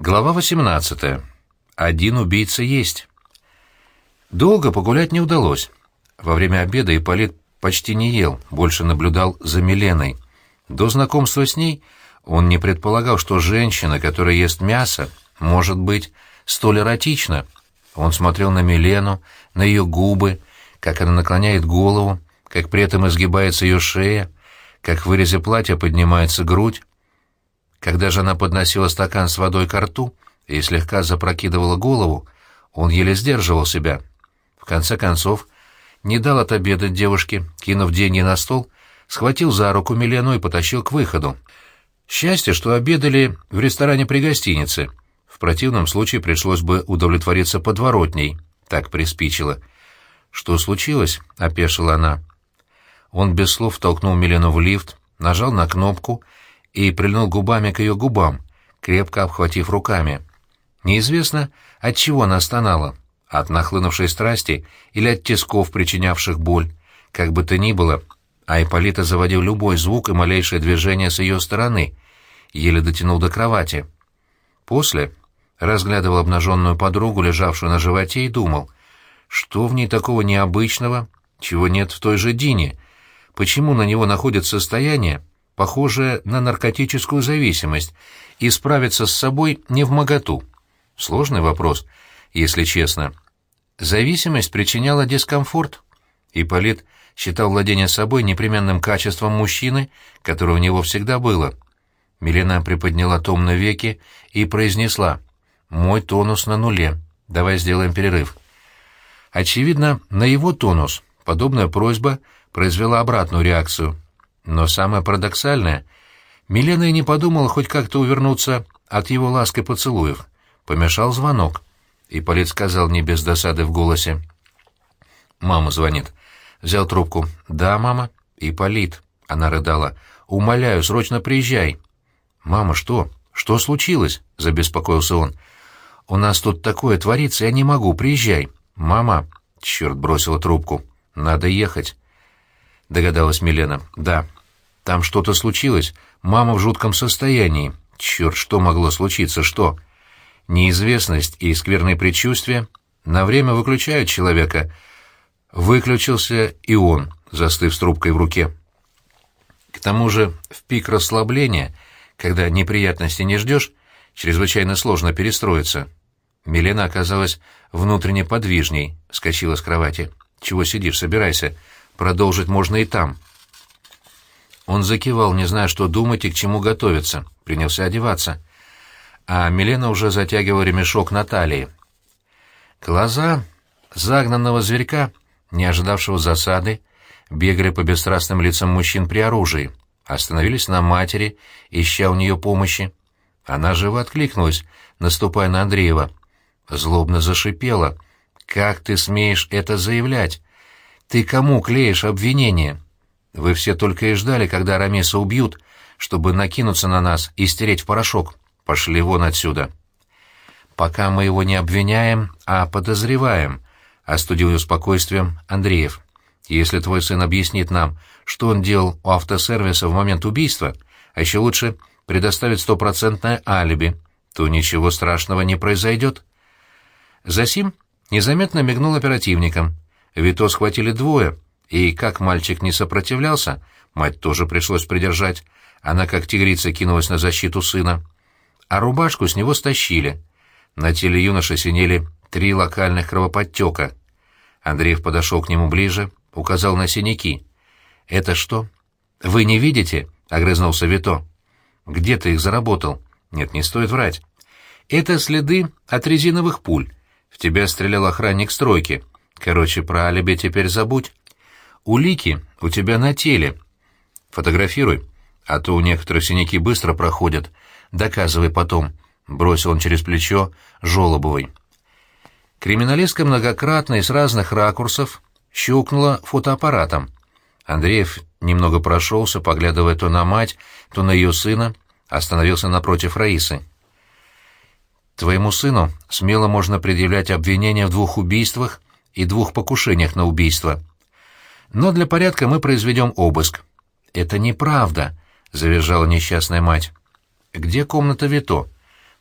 Глава 18. Один убийца есть. Долго погулять не удалось. Во время обеда Ипполит почти не ел, больше наблюдал за Миленой. До знакомства с ней он не предполагал, что женщина, которая ест мясо, может быть столь эротична. Он смотрел на Милену, на ее губы, как она наклоняет голову, как при этом изгибается ее шея, как в вырезе платья поднимается грудь. Когда же она подносила стакан с водой к рту и слегка запрокидывала голову, он еле сдерживал себя. В конце концов, не дал отобедать девушке, кинув деньги на стол, схватил за руку Милену и потащил к выходу. Счастье, что обедали в ресторане при гостинице. В противном случае пришлось бы удовлетвориться подворотней. Так приспичило. «Что случилось?» — опешила она. Он без слов толкнул Милену в лифт, нажал на кнопку и прильнул губами к ее губам, крепко обхватив руками. Неизвестно, от чего она стонала, от нахлынувшей страсти или от тисков, причинявших боль. Как бы то ни было, а Ипполита заводил любой звук и малейшее движение с ее стороны, еле дотянул до кровати. После разглядывал обнаженную подругу, лежавшую на животе, и думал, что в ней такого необычного, чего нет в той же Дине, почему на него находит состояние, похожее на наркотическую зависимость, и справиться с собой не в моготу. Сложный вопрос, если честно. Зависимость причиняла дискомфорт. Ипполит считал владение собой непременным качеством мужчины, которое у него всегда было. Милена приподняла томно веки и произнесла «Мой тонус на нуле. Давай сделаем перерыв». Очевидно, на его тонус подобная просьба произвела обратную реакцию. Но самое парадоксальное, Милена и не подумала хоть как-то увернуться от его ласки поцелуев. Помешал звонок. И Полит сказал не без досады в голосе. «Мама звонит». Взял трубку. «Да, мама?» И Полит. Она рыдала. «Умоляю, срочно приезжай». «Мама, что? Что случилось?» — забеспокоился он. «У нас тут такое творится, я не могу, приезжай». «Мама...» — черт бросила трубку. «Надо ехать». Догадалась Милена. «Да». «Там что-то случилось. Мама в жутком состоянии. Черт, что могло случиться, что?» Неизвестность и скверные предчувствия на время выключают человека. Выключился и он, застыв с трубкой в руке. К тому же в пик расслабления, когда неприятности не ждешь, чрезвычайно сложно перестроиться. Милена оказалась внутренне подвижней, скочила с кровати. «Чего сидишь? Собирайся. Продолжить можно и там». Он закивал, не зная, что думать и к чему готовиться. Принялся одеваться. А Милена уже затягивала ремешок на талии. Глаза загнанного зверька, не ожидавшего засады, бегали по бесстрастным лицам мужчин при оружии, остановились на матери, ища у нее помощи. Она живо откликнулась, наступая на Андреева — Злобно зашипела. «Как ты смеешь это заявлять? Ты кому клеишь обвинение? Вы все только и ждали, когда Рамеса убьют, чтобы накинуться на нас и стереть в порошок. Пошли вон отсюда». «Пока мы его не обвиняем, а подозреваем», — остудил ее спокойствием Андреев. «Если твой сын объяснит нам, что он делал у автосервиса в момент убийства, а еще лучше предоставит стопроцентное алиби, то ничего страшного не произойдет». Засим незаметно мигнул оперативником. Вито схватили двое, и как мальчик не сопротивлялся, мать тоже пришлось придержать. Она как тигрица кинулась на защиту сына. А рубашку с него стащили. На теле юноши синели три локальных кровоподтека. Андреев подошел к нему ближе, указал на синяки. «Это что?» «Вы не видите?» — огрызнулся Вито. «Где ты их заработал?» «Нет, не стоит врать». «Это следы от резиновых пуль. В тебя стрелял охранник стройки. Короче, про алиби теперь забудь. Улики у тебя на теле. Фотографируй, а то у некоторых синяки быстро проходят. Доказывай потом. Бросил он через плечо Жолобовой. Криминалистка многократно и с разных ракурсов щелкнула фотоаппаратом. Андреев немного прошелся, поглядывая то на мать, то на ее сына, остановился напротив Раисы. Твоему сыну смело можно предъявлять обвинения в двух убийствах и двух покушениях на убийство. Но для порядка мы произведем обыск». «Это неправда», — завизжала несчастная мать. «Где комната Вито?»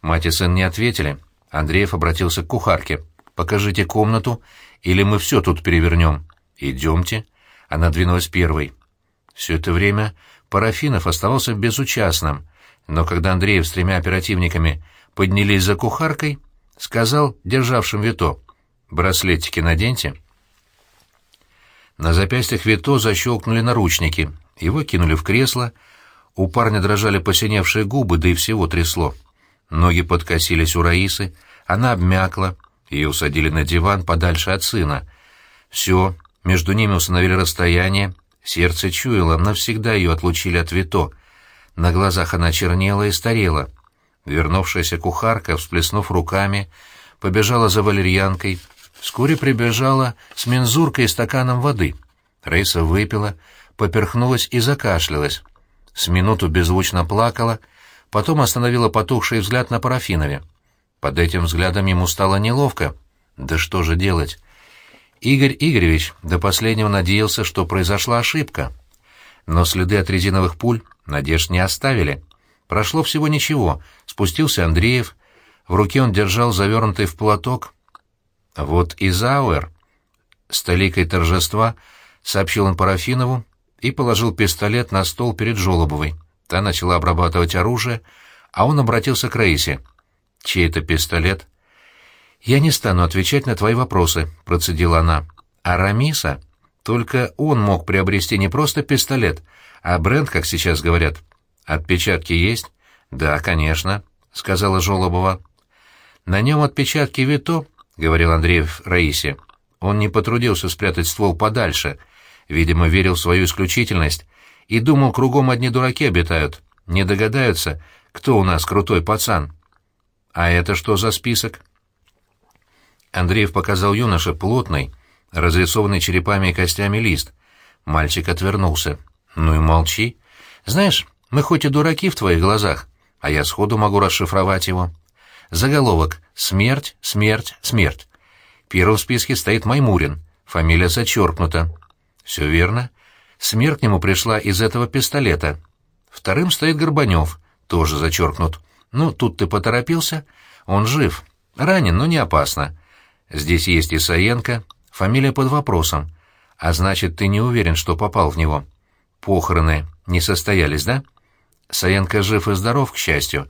Мать и сын не ответили. Андреев обратился к кухарке. «Покажите комнату, или мы все тут перевернем». «Идемте». Она двинулась первой. Все это время Парафинов оставался безучастным, но когда Андреев с тремя оперативниками поднялись за кухаркой, сказал державшим Вито, «Браслетики наденьте». На запястьях Вито защелкнули наручники, его кинули в кресло, у парня дрожали посиневшие губы, да и всего трясло. Ноги подкосились у Раисы, она обмякла, ее усадили на диван подальше от сына. Все, между ними установили расстояние, сердце чуяло, навсегда ее отлучили от Вито. На глазах она чернела и старела. Вернувшаяся кухарка, всплеснув руками, побежала за валерьянкой, вскоре прибежала с мензуркой и стаканом воды. Рейса выпила, поперхнулась и закашлялась. С минуту беззвучно плакала, потом остановила потухший взгляд на парафинове. Под этим взглядом ему стало неловко. Да что же делать? Игорь Игоревич до последнего надеялся, что произошла ошибка. Но следы от резиновых пуль надежд не оставили. Прошло всего ничего. Спустился Андреев. В руке он держал завернутый в платок. Вот и Зауэр. С толикой торжества сообщил он Парафинову и положил пистолет на стол перед Жолобовой. Та начала обрабатывать оружие, а он обратился к Раисе. «Чей это пистолет?» «Я не стану отвечать на твои вопросы», — процедила она. «А Рамиса? Только он мог приобрести не просто пистолет, а бренд, как сейчас говорят. «Отпечатки есть?» «Да, конечно», — сказала Жолобова. «На нем отпечатки Вито», — говорил Андреев Раисе. Он не потрудился спрятать ствол подальше, видимо, верил в свою исключительность и думал, кругом одни дураки обитают, не догадаются, кто у нас крутой пацан. «А это что за список?» Андреев показал юноше плотный, разрисованный черепами и костями лист. Мальчик отвернулся. «Ну и молчи. Знаешь, мы хоть и дураки в твоих глазах, а я сходу могу расшифровать его. Заголовок «Смерть, смерть, смерть». Первым в списке стоит Маймурин, фамилия зачеркнута. Все верно. Смерть к нему пришла из этого пистолета. Вторым стоит Горбанев, тоже зачеркнут. Ну, тут ты поторопился. Он жив. Ранен, но не опасно. Здесь есть и Саенко, фамилия под вопросом. А значит, ты не уверен, что попал в него. Похороны не состоялись, да? Саенко жив и здоров, к счастью.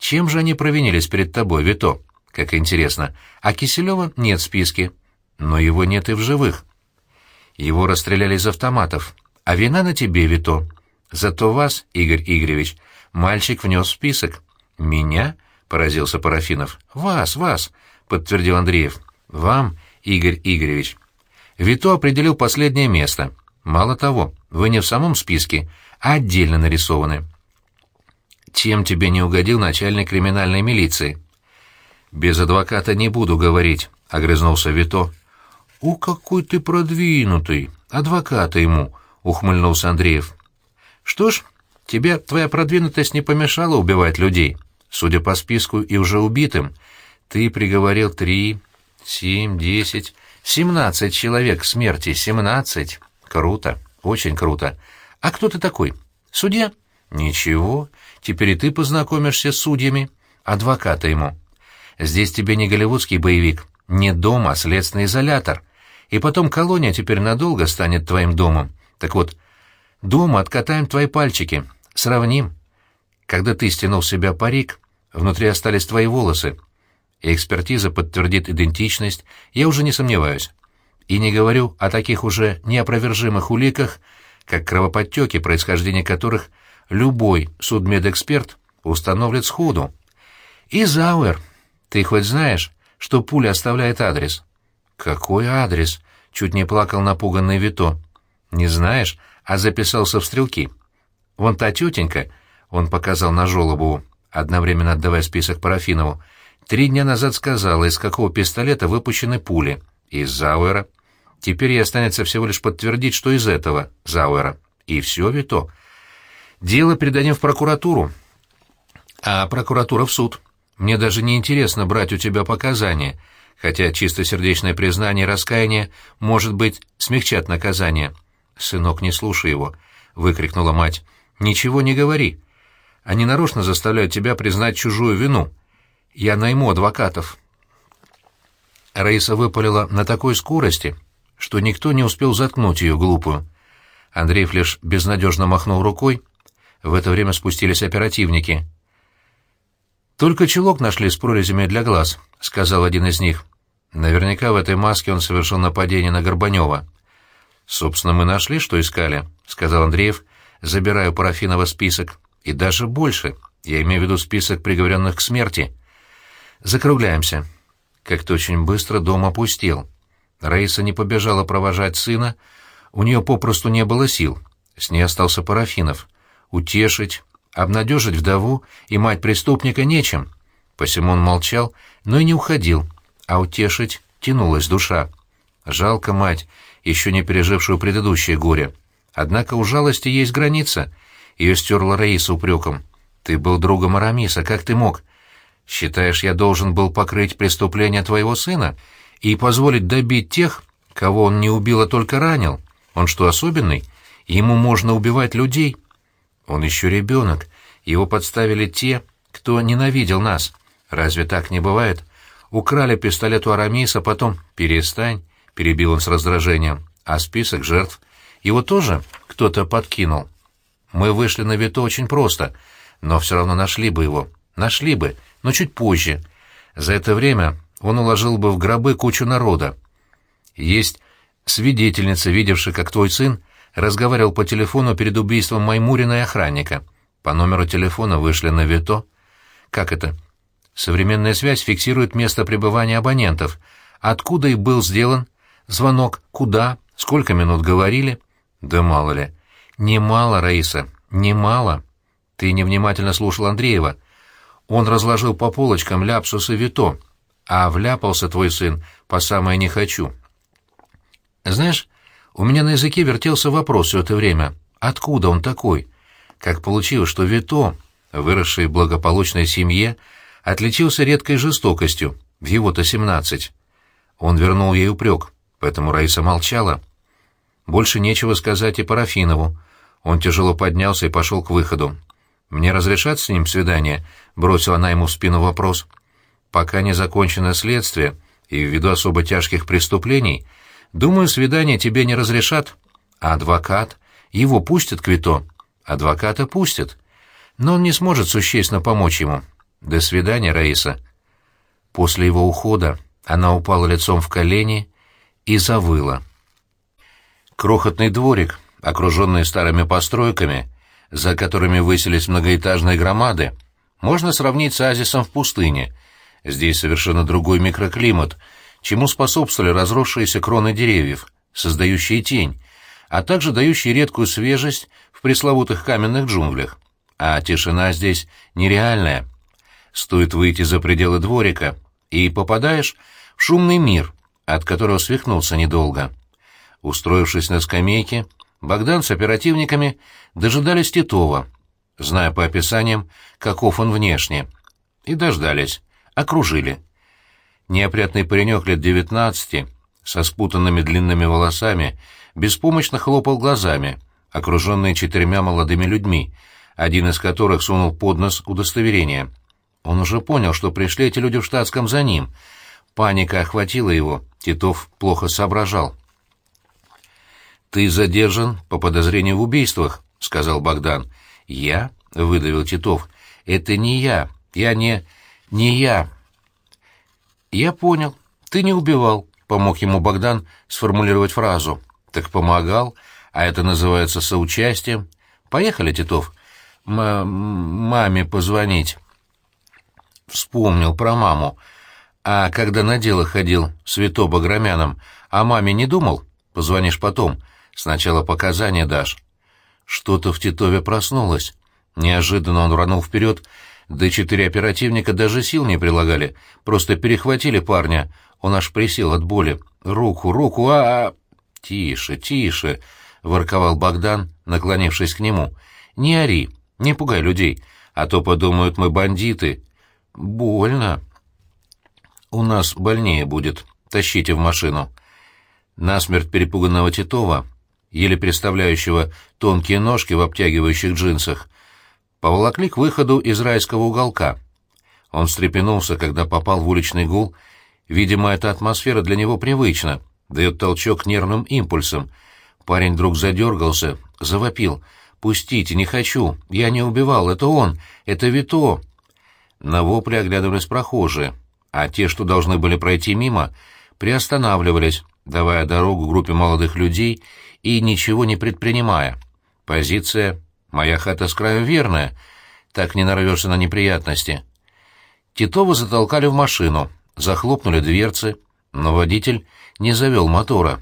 Чем же они провинились перед тобой, Вито? Как интересно. А Киселева нет в списке. Но его нет и в живых. Его расстреляли из автоматов. А вина на тебе, Вито. Зато вас, Игорь Игоревич, мальчик внес в список. Меня? — поразился Парафинов. Вас, вас, — подтвердил Андреев. Вам, Игорь Игоревич. Вито определил последнее место. Мало того, вы не в самом списке, а отдельно нарисованы. Чем тебе не угодил начальник криминальной милиции? Без адвоката не буду говорить, огрызнулся Вито. У какой ты продвинутый, адвоката ему, ухмыльнулся Андреев. Что ж, тебе твоя продвинутость не помешала убивать людей. Судя по списку и уже убитым, ты приговорил три, семь, десять, семнадцать человек к смерти, семнадцать. Круто, очень круто. А кто ты такой? Судья? Ничего, теперь и ты познакомишься с судьями. Адвоката ему. Здесь тебе не голливудский боевик, не дом, а следственный изолятор. И потом колония теперь надолго станет твоим домом. Так вот, дома откатаем твои пальчики, сравним. Когда ты стянул с себя парик, внутри остались твои волосы. И экспертиза подтвердит идентичность, я уже не сомневаюсь. И не говорю о таких уже неопровержимых уликах, как кровоподтеки, происхождение которых любой судмедэксперт установит сходу. И Зауэр, ты хоть знаешь, что пуля оставляет адрес? Какой адрес? Чуть не плакал напуганный Вито. Не знаешь, а записался в стрелки. Вон та тетенька, он показал на Жолобову, одновременно отдавая список Парафинову, три дня назад сказала, из какого пистолета выпущены пули. Из Зауэра. Теперь ей останется всего лишь подтвердить, что из этого, Зауэра. И все, Вито. Дело передадим в прокуратуру. А прокуратура в суд. Мне даже не интересно брать у тебя показания, хотя чистосердечное признание и раскаяние, может быть, смягчат наказание. «Сынок, не слушай его», — выкрикнула мать. «Ничего не говори. Они нарочно заставляют тебя признать чужую вину. Я найму адвокатов». Раиса выпалила на такой скорости, что никто не успел заткнуть ее глупую. Андреев лишь безнадежно махнул рукой. В это время спустились оперативники. «Только чулок нашли с прорезями для глаз», — сказал один из них. «Наверняка в этой маске он совершил нападение на Горбанева». «Собственно, мы нашли, что искали», — сказал Андреев, забирая у Парафинова список. «И даже больше. Я имею в виду список приговоренных к смерти». «Закругляемся». Как-то очень быстро дом опустел. Раиса не побежала провожать сына, у нее попросту не было сил. С ней остался Парафинов. Утешить, обнадежить вдову и мать преступника нечем. Посему он молчал, но и не уходил, а утешить тянулась душа. Жалко мать, еще не пережившую предыдущее горе. Однако у жалости есть граница. Ее стерла Раиса упреком. «Ты был другом Арамиса, как ты мог? Считаешь, я должен был покрыть преступление твоего сына и позволить добить тех, кого он не убил, а только ранил? Он что, особенный? Ему можно убивать людей?» Он еще ребенок. Его подставили те, кто ненавидел нас. Разве так не бывает? Украли пистолет у Арамиса, потом «перестань», — перебил он с раздражением. А список жертв? Его тоже кто-то подкинул. Мы вышли на Вито очень просто, но все равно нашли бы его. Нашли бы, но чуть позже. За это время он уложил бы в гробы кучу народа. Есть свидетельница, видевшая, как твой сын разговаривал по телефону перед убийством Маймурина и охранника. По номеру телефона вышли на Вито. Как это? Современная связь фиксирует место пребывания абонентов. Откуда и был сделан звонок, куда, сколько минут говорили. Да мало ли. Немало, Раиса, немало. Ты невнимательно слушал Андреева. Он разложил по полочкам ляпсусы Вито, а вляпался твой сын по самое не хочу. Знаешь, у меня на языке вертелся вопрос все это время. Откуда он такой? Как получилось, что Вито, выросший в благополучной семье, отличился редкой жестокостью, в его-то семнадцать. Он вернул ей упрек, поэтому Раиса молчала. Больше нечего сказать и Парафинову. Он тяжело поднялся и пошел к выходу. «Мне разрешат с ним свидание?» — бросила она ему в спину вопрос. «Пока не закончено следствие, и ввиду особо тяжких преступлений, Думаю, свидание тебе не разрешат. А адвокат? Его пустят к Вито? Адвоката пустят. Но он не сможет существенно помочь ему. До свидания, Раиса. После его ухода она упала лицом в колени и завыла. Крохотный дворик, окруженный старыми постройками, за которыми высились многоэтажные громады, можно сравнить с оазисом в пустыне. Здесь совершенно другой микроклимат — чему способствовали разросшиеся кроны деревьев, создающие тень, а также дающие редкую свежесть в пресловутых каменных джунглях. А тишина здесь нереальная. Стоит выйти за пределы дворика, и попадаешь в шумный мир, от которого свихнулся недолго. Устроившись на скамейке, Богдан с оперативниками дожидались Титова, зная по описаниям, каков он внешне. И дождались, окружили. Неопрятный паренек лет девятнадцати, со спутанными длинными волосами, беспомощно хлопал глазами, окруженный четырьмя молодыми людьми, один из которых сунул под нос удостоверение. Он уже понял, что пришли эти люди в штатском за ним. Паника охватила его, Титов плохо соображал. «Ты задержан по подозрению в убийствах», — сказал Богдан. «Я?» — выдавил Титов. «Это не я. Я не... не я. «Я понял. Ты не убивал», — помог ему Богдан сформулировать фразу. «Так помогал, а это называется соучастием. Поехали, Титов. М маме позвонить». Вспомнил про маму. А когда на дело ходил с Вито Баграмяном, о маме не думал? Позвонишь потом. Сначала показания дашь. Что-то в Титове проснулось. Неожиданно он рванул вперед да четыре оперативника даже сил не прилагали, просто перехватили парня. Он аж присел от боли. «Руку, руку, а, -а, «Тише, тише!» — ворковал Богдан, наклонившись к нему. «Не ори, не пугай людей, а то подумают мы бандиты». «Больно». «У нас больнее будет. Тащите в машину». Насмерть перепуганного Титова, еле представляющего тонкие ножки в обтягивающих джинсах, поволокли к выходу из райского уголка. Он встрепенулся, когда попал в уличный гул. Видимо, эта атмосфера для него привычна, дает толчок нервным импульсам. Парень вдруг задергался, завопил. «Пустите, не хочу! Я не убивал, это он! Это Вито!» На вопли оглядывались прохожие, а те, что должны были пройти мимо, приостанавливались, давая дорогу группе молодых людей и ничего не предпринимая. Позиция «моя хата с краю верная», так не нарвешься на неприятности. Титова затолкали в машину, захлопнули дверцы, но водитель не завел мотора.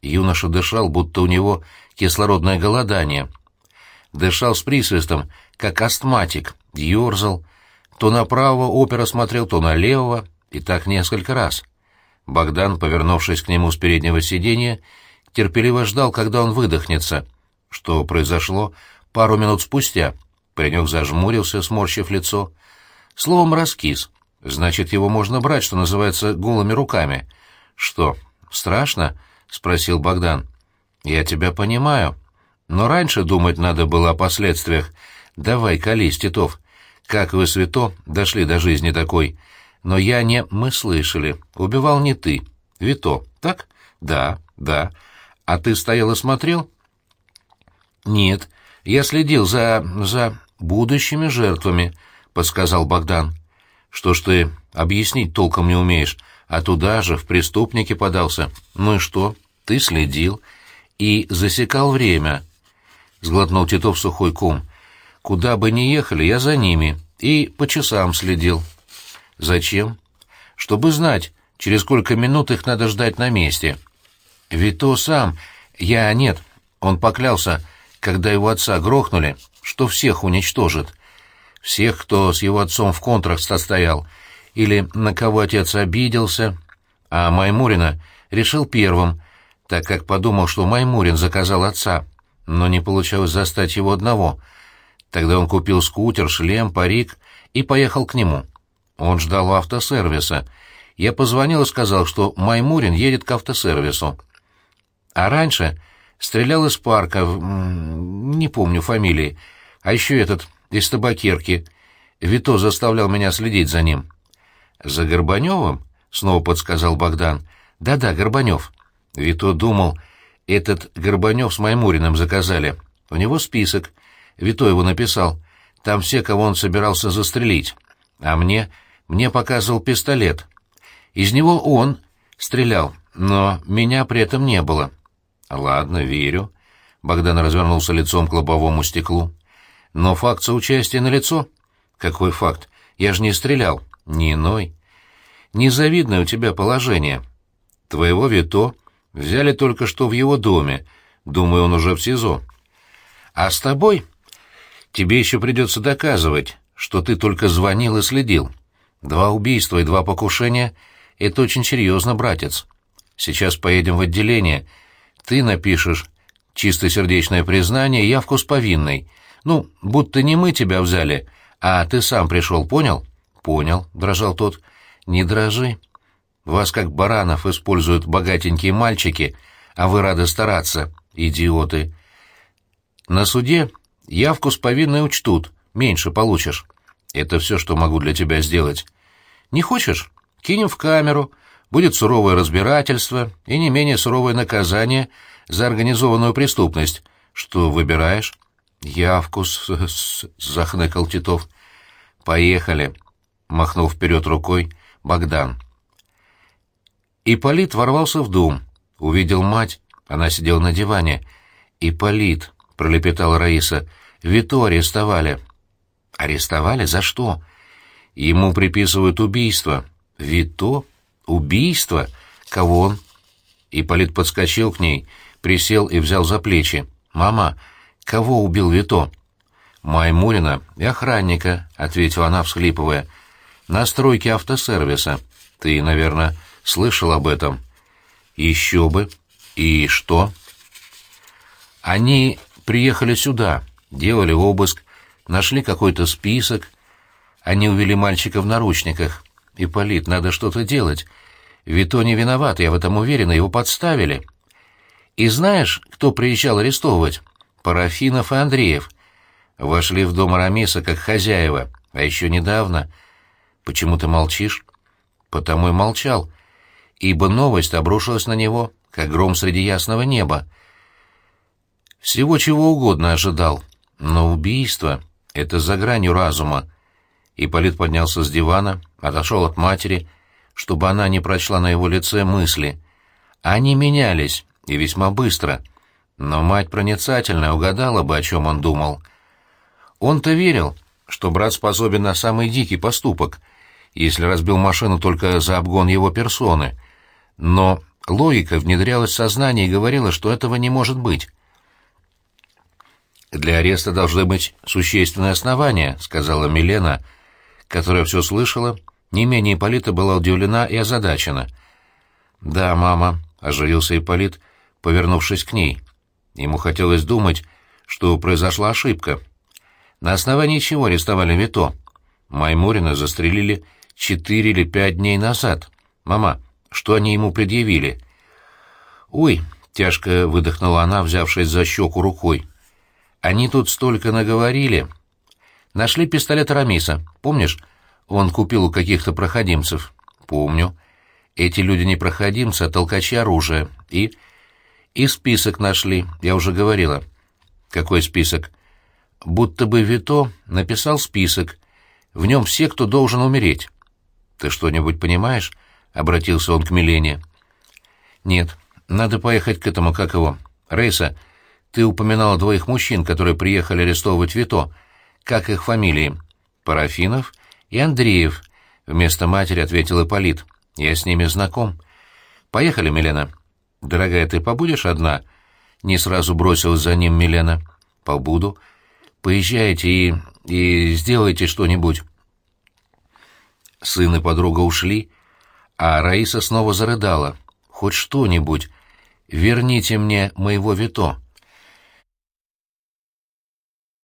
Юноша дышал, будто у него кислородное голодание. Дышал с присвистом, как астматик, ерзал. То направо опера смотрел, то налево, и так несколько раз. Богдан, повернувшись к нему с переднего сиденья, терпеливо ждал, когда он выдохнется, что произошло пару минут спустя. Паренек зажмурился, сморщив лицо. Словом, раскис. Значит, его можно брать, что называется, голыми руками. Что, страшно? — спросил Богдан. «Я тебя понимаю. Но раньше думать надо было о последствиях. Давай, колись, Титов. Как вы, Свято, дошли до жизни такой? Но я не... Мы слышали. Убивал не ты. Вито, так? Да, да. А ты стоял и смотрел? Нет. Я следил за... за будущими жертвами, — подсказал Богдан. Что ж ты объяснить толком не умеешь? а туда же в преступники подался. Ну и что? Ты следил и засекал время. Сглотнул Титов сухой ком. Куда бы ни ехали, я за ними и по часам следил. Зачем? Чтобы знать, через сколько минут их надо ждать на месте. Вито сам, я нет, он поклялся, когда его отца грохнули, что всех уничтожит. Всех, кто с его отцом в контрах состоял, или на кого отец обиделся, а Маймурина решил первым, так как подумал, что Маймурин заказал отца, но не получалось застать его одного. Тогда он купил скутер, шлем, парик и поехал к нему. Он ждал автосервиса. Я позвонил и сказал, что Маймурин едет к автосервису. А раньше стрелял из парка, не помню фамилии, а еще этот, из табакерки. Вито заставлял меня следить за ним. «За Горбаневым?» — снова подсказал Богдан. «Да-да, Горбанев». Вито думал, этот Горбанев с Маймуриным заказали. У него список. Вито его написал. Там все, кого он собирался застрелить. А мне... мне показывал пистолет. Из него он стрелял, но меня при этом не было. «Ладно, верю». Богдан развернулся лицом к лобовому стеклу. «Но факт соучастия налицо?» «Какой факт? Я же не стрелял». Не иной. Незавидное у тебя положение. Твоего Вито взяли только что в его доме. Думаю, он уже в СИЗО. А с тобой тебе еще придется доказывать, что ты только звонил и следил. Два убийства и два покушения — это очень серьезно, братец. Сейчас поедем в отделение. Ты напишешь чистосердечное признание и явку с повинной. Ну, будто не мы тебя взяли, а ты сам пришел, понял? «Понял», — дрожал тот. «Не дрожи. Вас как баранов используют богатенькие мальчики, а вы рады стараться, идиоты. На суде явку с повинной учтут, меньше получишь. Это все, что могу для тебя сделать. Не хочешь? Кинем в камеру, будет суровое разбирательство и не менее суровое наказание за организованную преступность. Что выбираешь?» «Явку с...», -с — захныкал Титов. «Поехали». — махнул вперед рукой Богдан. Ипполит ворвался в дом, увидел мать, она сидела на диване. «Ипполит», — пролепетала Раиса, — «Вито арестовали». «Арестовали? За что?» «Ему приписывают убийство». «Вито? Убийство? Кого он?» Ипполит подскочил к ней, присел и взял за плечи. «Мама, кого убил Вито?» «Маймурина и охранника», — ответила она, всхлипывая на стройке автосервиса. Ты, наверное, слышал об этом? Еще бы. И что? Они приехали сюда, делали обыск, нашли какой-то список. Они увели мальчика в наручниках. Ипполит, надо что-то делать. Вито не виноват, я в этом уверена, его подставили. И знаешь, кто приезжал арестовывать? Парафинов и Андреев. Вошли в дом Арамиса как хозяева, а еще недавно Почему ты молчишь? Потому и молчал, ибо новость обрушилась на него, как гром среди ясного неба. Всего чего угодно ожидал, но убийство — это за гранью разума. Ипполит поднялся с дивана, отошел от матери, чтобы она не прочла на его лице мысли. Они менялись, и весьма быстро, но мать проницательно угадала бы, о чем он думал. Он-то верил, что брат способен на самый дикий поступок, если разбил машину только за обгон его персоны, но логика внедрялась в сознание и говорила, что этого не может быть. «Для ареста должны быть существенные основания», — сказала Милена, которая все слышала, не менее Ипполита была удивлена и озадачена. «Да, мама», — оживился Ипполит, повернувшись к ней. Ему хотелось думать, что произошла ошибка. На основании чего арестовали Вито? Маймурина застрелили четыре или пять дней назад. Мама, что они ему предъявили? «Ой», — тяжко выдохнула она, взявшись за щеку рукой. «Они тут столько наговорили. Нашли пистолет Рамиса, помнишь? Он купил у каких-то проходимцев». «Помню. Эти люди не проходимцы, а толкачи оружия. И...» «И список нашли, я уже говорила». «Какой список?» «Будто бы Вито написал список. В нем все, кто должен умереть». «Ты что-нибудь понимаешь?» — обратился он к Милене. «Нет, надо поехать к этому, как его. Рейса, ты упоминала двоих мужчин, которые приехали арестовывать Вито. Как их фамилии?» «Парафинов и Андреев», — вместо матери ответил Ипполит. «Я с ними знаком». «Поехали, Милена». «Дорогая, ты побудешь одна?» Не сразу бросилась за ним Милена. «Побуду. Поезжайте и... и сделайте что-нибудь». Сын и подруга ушли, а Раиса снова зарыдала. «Хоть что-нибудь. Верните мне моего Вито».